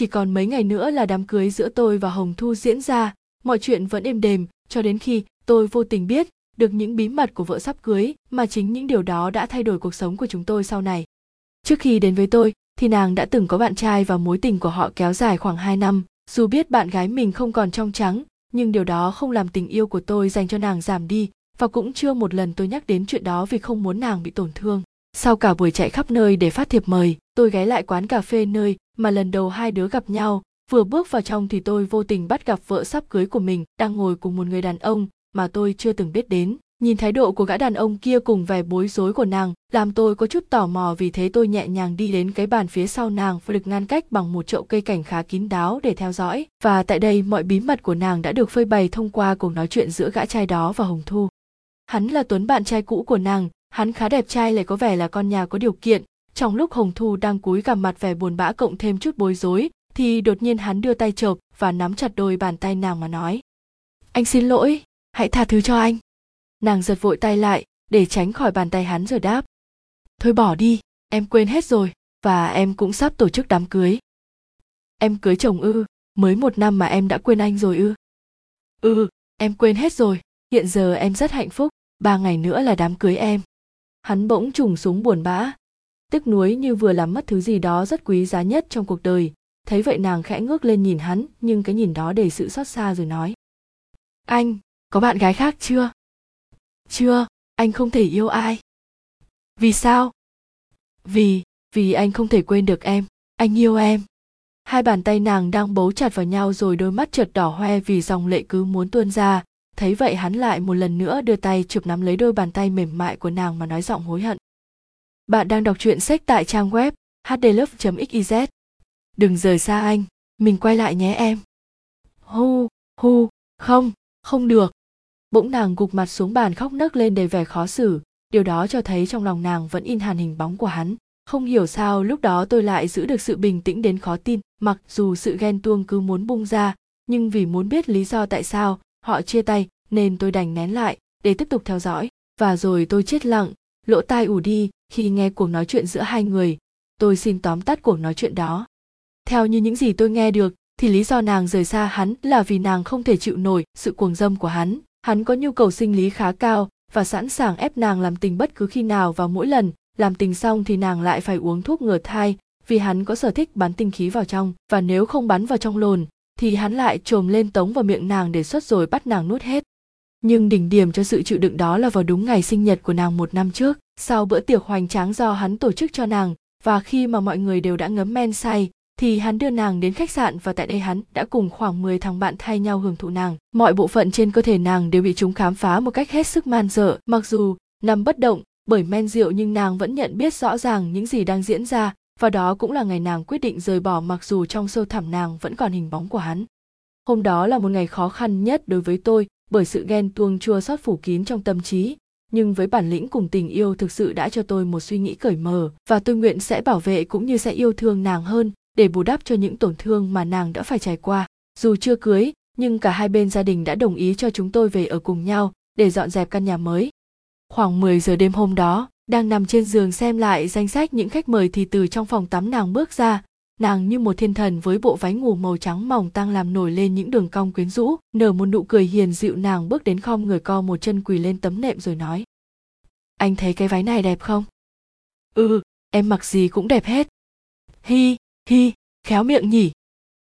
chỉ còn mấy ngày nữa là đám cưới giữa tôi và hồng thu diễn ra. Mọi chuyện vẫn êm đềm, cho đến khi tôi vô tình biết được những bí mật của vợ sắp cưới, mà chính những điều đó đã thay đổi cuộc sống của chúng tôi sau này. Trước khi đến với tôi, thì nàng đã từng có bạn trai và mối tình của họ kéo dài khoảng 2 năm. Dù biết bạn gái mình không còn trong trắng, nhưng điều đó không làm tình yêu của tôi dành cho nàng giảm đi, và cũng chưa một lần tôi nhắc đến chuyện đó vì không muốn nàng bị tổn thương. Sau cả buổi chạy khắp nơi để phát thiệp mời, tôi ghé lại quán cà phê nơi mà lần đầu hai đứa gặp nhau, vừa bước vào trong thì tôi vô tình bắt gặp vợ sắp cưới của mình đang ngồi cùng một người đàn ông mà tôi chưa từng biết đến. Nhìn thái độ của gã đàn ông kia cùng vẻ bối rối của nàng làm tôi có chút tò mò vì thế tôi nhẹ nhàng đi đến cái bàn phía sau nàng và được ngăn cách bằng một chậu cây cảnh khá kín đáo để theo dõi. Và tại đây mọi bí mật của nàng đã được phơi bày thông qua cuộc nói chuyện giữa gã trai đó và hồng thu. Hắn là tuấn bạn trai cũ của nàng, hắn khá đẹp trai lại có vẻ là con nhà có điều kiện trong lúc hồng thu đang cúi gằm mặt vẻ buồn bã cộng thêm chút bối rối, thì đột nhiên hắn đưa tay chộp và nắm chặt đôi bàn tay nàng mà nói. Anh xin lỗi, hãy tha thứ cho anh. Nàng giật vội tay lại, để tránh khỏi bàn tay hắn rồi đáp. Thôi bỏ đi, em quên hết rồi, và em cũng sắp tổ chức đám cưới. Em cưới chồng ư, mới một năm mà em đã quên anh rồi ư. Ừ em quên hết rồi, hiện giờ em rất hạnh phúc, ba ngày nữa là đám cưới em. Hắn bỗng trùng xuống buồn bã tức nuối như vừa làm mất thứ gì đó rất quý giá nhất trong cuộc đời. Thấy vậy nàng khẽ ngước lên nhìn hắn, nhưng cái nhìn đó đầy sự xót xa rồi nói. Anh, có bạn gái khác chưa? Chưa, anh không thể yêu ai. Vì sao? Vì vì anh không thể quên được em. Anh yêu em. Hai bàn tay nàng đang bấu chặt vào nhau rồi đôi mắt chợt đỏ hoe vì dòng lệ cứ muốn tuôn ra. Thấy vậy hắn lại một lần nữa đưa tay chụp nắm lấy đôi bàn tay mềm mại của nàng mà nói giọng hối hận bạn đang đọc truyện sách tại trang web hdlove xyz đừng rời xa anh, mình quay lại nhé em. Hu hu, không không được. Bỗng nàng gục mặt xuống bàn khóc nấc lên đầy vẻ khó xử. Điều đó cho thấy trong lòng nàng vẫn in hàn hình bóng của hắn. Không hiểu sao lúc đó tôi lại giữ được sự bình tĩnh đến khó tin. Mặc dù sự ghen tuông cứ muốn bung ra, nhưng vì muốn biết lý do tại sao họ chia tay nên tôi đành nén lại để tiếp tục theo dõi. Và rồi tôi chết lặng, lỗ tai ù đi khi nghe cuộc nói chuyện giữa hai người, tôi xin tóm tắt cuộc nói chuyện đó. Theo như những gì tôi nghe được, thì lý do nàng rời xa hắn là vì nàng không thể chịu nổi sự cuồng dâm của hắn. Hắn có nhu cầu sinh lý khá cao và sẵn sàng ép nàng làm tình bất cứ khi nào và mỗi lần. Làm tình xong thì nàng lại phải uống thuốc ngừa thai, vì hắn có sở thích bắn tinh khí vào trong, và nếu không bắn vào trong lồn, thì hắn lại trồm lên tống vào miệng nàng để xuất rồi bắt nàng nuốt hết nhưng đỉnh điểm cho sự chịu đựng đó là vào đúng ngày sinh nhật của nàng một năm trước sau bữa tiệc hoành tráng do hắn tổ chức cho nàng và khi mà mọi người đều đã ngấm men say thì hắn đưa nàng đến khách sạn và tại đây hắn đã cùng khoảng 10 thằng bạn thay nhau hưởng thụ nàng. Mọi bộ phận trên cơ thể nàng đều bị chúng khám phá một cách hết sức man dợ, mặc dù nằm bất động bởi men rượu nhưng nàng vẫn nhận biết rõ ràng những gì đang diễn ra và đó cũng là ngày nàng quyết định rời bỏ mặc dù trong sâu thẳm nàng vẫn còn hình bóng của hắn. Hôm đó là một ngày khó khăn nhất đối với tôi bởi sự ghen tuông chua xót phủ kín trong tâm trí, nhưng với bản lĩnh cùng tình yêu thực sự đã cho tôi một suy nghĩ cởi mở và tôi nguyện sẽ bảo vệ cũng như sẽ yêu thương nàng hơn để bù đắp cho những tổn thương mà nàng đã phải trải qua. Dù chưa cưới, nhưng cả hai bên gia đình đã đồng ý cho chúng tôi về ở cùng nhau để dọn dẹp căn nhà mới. Khoảng 10 giờ đêm hôm đó, đang nằm trên giường xem lại danh sách những khách mời thì từ trong phòng tắm nàng bước ra, nàng như một thiên thần với bộ váy ngủ màu trắng mỏng tăng làm nổi lên những đường cong quyến rũ, nở một nụ cười hiền dịu nàng bước đến khom người co một chân quỳ lên tấm nệm rồi nói. Anh thấy cái váy này đẹp không? Ừ, em mặc gì cũng đẹp hết. Hi, hi khéo miệng nhỉ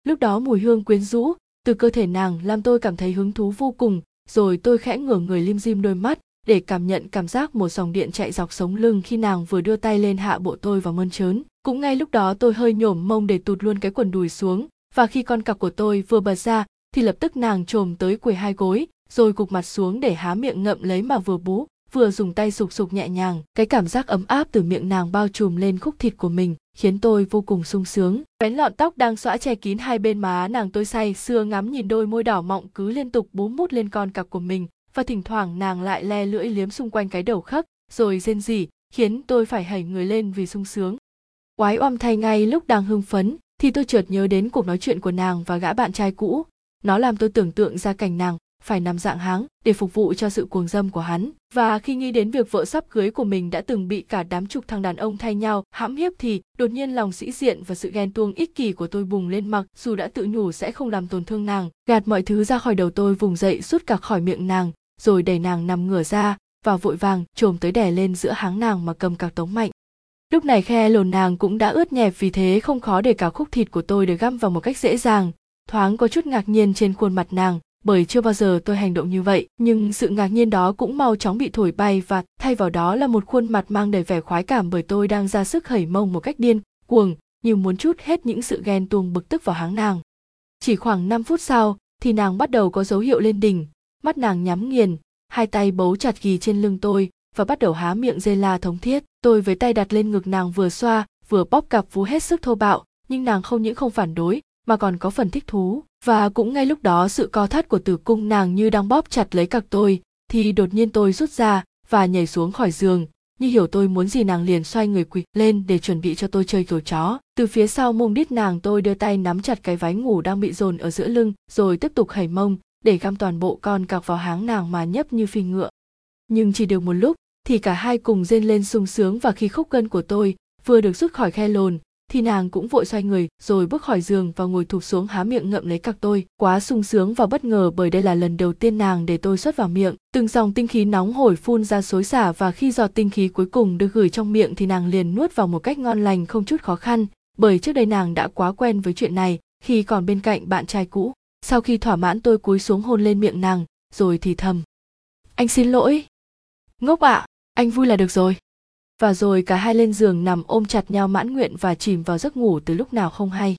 lúc đó mùi hương quyến rũ từ cơ thể nàng làm tôi cảm thấy hứng thú vô cùng rồi tôi khẽ ngửa người lim dim đôi mắt để cảm nhận cảm giác một dòng điện chạy dọc sống lưng khi nàng vừa đưa tay lên hạ bộ tôi và mơn trớn. Cũng ngay lúc đó tôi hơi nhổm mông để tụt luôn cái quần đùi xuống, và khi con cặc của tôi vừa bật ra, thì lập tức nàng trồm tới quầy hai gối, rồi gục mặt xuống để há miệng ngậm lấy mà vừa bú, vừa dùng tay sục sục nhẹ nhàng. Cái cảm giác ấm áp từ miệng nàng bao trùm lên khúc thịt của mình, khiến tôi vô cùng sung sướng. Vén lọn tóc đang xõa che kín hai bên má nàng tôi say sưa ngắm nhìn đôi môi đỏ mọng cứ liên tục bú mút lên con cặc của mình và thỉnh thoảng nàng lại le lưỡi liếm xung quanh cái đầu khắc rồi rên rỉ, khiến tôi phải hẩy người lên vì sung sướng. Quái oăm thay ngay lúc đang hưng phấn, thì tôi chợt nhớ đến cuộc nói chuyện của nàng và gã bạn trai cũ. Nó làm tôi tưởng tượng ra cảnh nàng phải nằm dạng háng để phục vụ cho sự cuồng dâm của hắn. Và khi nghĩ đến việc vợ sắp cưới của mình đã từng bị cả đám chục thằng đàn ông thay nhau hãm hiếp thì đột nhiên lòng sĩ diện và sự ghen tuông ích kỷ của tôi bùng lên mặc dù đã tự nhủ sẽ không làm tổn thương nàng, gạt mọi thứ ra khỏi đầu tôi vùng dậy rút cả khỏi miệng nàng rồi đẩy nàng nằm ngửa ra và vội vàng trồm tới đè lên giữa háng nàng mà cầm cạc tống mạnh. Lúc này khe lồn nàng cũng đã ướt nhẹp vì thế không khó để cả khúc thịt của tôi được găm vào một cách dễ dàng. Thoáng có chút ngạc nhiên trên khuôn mặt nàng, bởi chưa bao giờ tôi hành động như vậy, nhưng sự ngạc nhiên đó cũng mau chóng bị thổi bay và thay vào đó là một khuôn mặt mang đầy vẻ khoái cảm bởi tôi đang ra sức hẩy mông một cách điên cuồng, như muốn chút hết những sự ghen tuông bực tức vào háng nàng. Chỉ khoảng 5 phút sau, thì nàng bắt đầu có dấu hiệu lên đỉnh mắt nàng nhắm nghiền, hai tay bấu chặt ghì trên lưng tôi và bắt đầu há miệng dê la thống thiết. Tôi với tay đặt lên ngực nàng vừa xoa, vừa bóp cặp vú hết sức thô bạo, nhưng nàng không những không phản đối, mà còn có phần thích thú. Và cũng ngay lúc đó sự co thắt của tử cung nàng như đang bóp chặt lấy cặc tôi, thì đột nhiên tôi rút ra và nhảy xuống khỏi giường. Như hiểu tôi muốn gì nàng liền xoay người quỳ lên để chuẩn bị cho tôi chơi kiểu chó. Từ phía sau mông đít nàng tôi đưa tay nắm chặt cái váy ngủ đang bị dồn ở giữa lưng, rồi tiếp tục hẩy mông để găm toàn bộ con cặc vào háng nàng mà nhấp như phi ngựa. Nhưng chỉ được một lúc, thì cả hai cùng rên lên sung sướng và khi khúc gân của tôi vừa được rút khỏi khe lồn, thì nàng cũng vội xoay người rồi bước khỏi giường và ngồi thụp xuống há miệng ngậm lấy cặc tôi. Quá sung sướng và bất ngờ bởi đây là lần đầu tiên nàng để tôi xuất vào miệng. Từng dòng tinh khí nóng hổi phun ra xối xả và khi giọt tinh khí cuối cùng được gửi trong miệng thì nàng liền nuốt vào một cách ngon lành không chút khó khăn, bởi trước đây nàng đã quá quen với chuyện này khi còn bên cạnh bạn trai cũ sau khi thỏa mãn tôi cúi xuống hôn lên miệng nàng rồi thì thầm anh xin lỗi ngốc ạ à, anh vui là được rồi và rồi cả hai lên giường nằm ôm chặt nhau mãn nguyện và chìm vào giấc ngủ từ lúc nào không hay.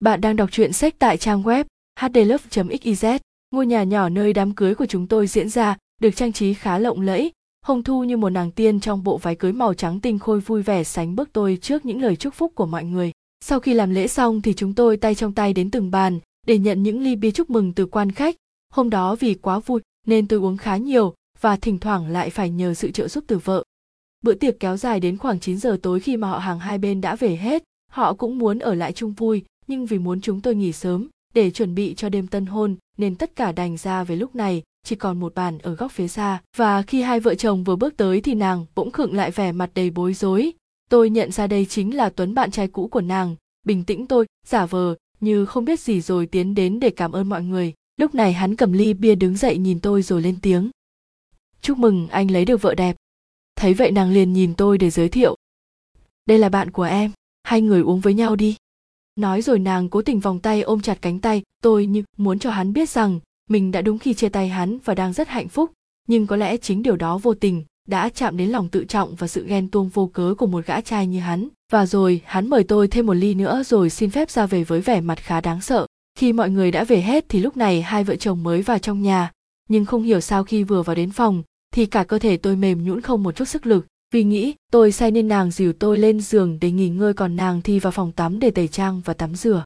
Bạn đang đọc truyện sách tại trang web hdlove.xyz, ngôi nhà nhỏ nơi đám cưới của chúng tôi diễn ra, được trang trí khá lộng lẫy, Hồng Thu như một nàng tiên trong bộ váy cưới màu trắng tinh khôi vui vẻ sánh bước tôi trước những lời chúc phúc của mọi người. Sau khi làm lễ xong thì chúng tôi tay trong tay đến từng bàn để nhận những ly bia chúc mừng từ quan khách. Hôm đó vì quá vui nên tôi uống khá nhiều và thỉnh thoảng lại phải nhờ sự trợ giúp từ vợ. Bữa tiệc kéo dài đến khoảng 9 giờ tối khi mà họ hàng hai bên đã về hết, họ cũng muốn ở lại chung vui, nhưng vì muốn chúng tôi nghỉ sớm để chuẩn bị cho đêm tân hôn nên tất cả đành ra về lúc này chỉ còn một bàn ở góc phía xa và khi hai vợ chồng vừa bước tới thì nàng bỗng khựng lại vẻ mặt đầy bối rối tôi nhận ra đây chính là tuấn bạn trai cũ của nàng bình tĩnh tôi giả vờ như không biết gì rồi tiến đến để cảm ơn mọi người. Lúc này hắn cầm ly bia đứng dậy nhìn tôi rồi lên tiếng. Chúc mừng, anh lấy được vợ đẹp. Thấy vậy nàng liền nhìn tôi để giới thiệu. Đây là bạn của em. Hai người uống với nhau đi. Nói rồi nàng cố tình vòng tay ôm chặt cánh tay tôi như muốn cho hắn biết rằng mình đã đúng khi chia tay hắn và đang rất hạnh phúc. Nhưng có lẽ chính điều đó vô tình đã chạm đến lòng tự trọng và sự ghen tuông vô cớ của một gã trai như hắn. Và rồi, hắn mời tôi thêm một ly nữa rồi xin phép ra về với vẻ mặt khá đáng sợ. Khi mọi người đã về hết thì lúc này hai vợ chồng mới vào trong nhà. Nhưng không hiểu sao khi vừa vào đến phòng, thì cả cơ thể tôi mềm nhũn không một chút sức lực. Vì nghĩ, tôi say nên nàng dìu tôi lên giường để nghỉ ngơi còn nàng thì vào phòng tắm để tẩy trang và tắm rửa.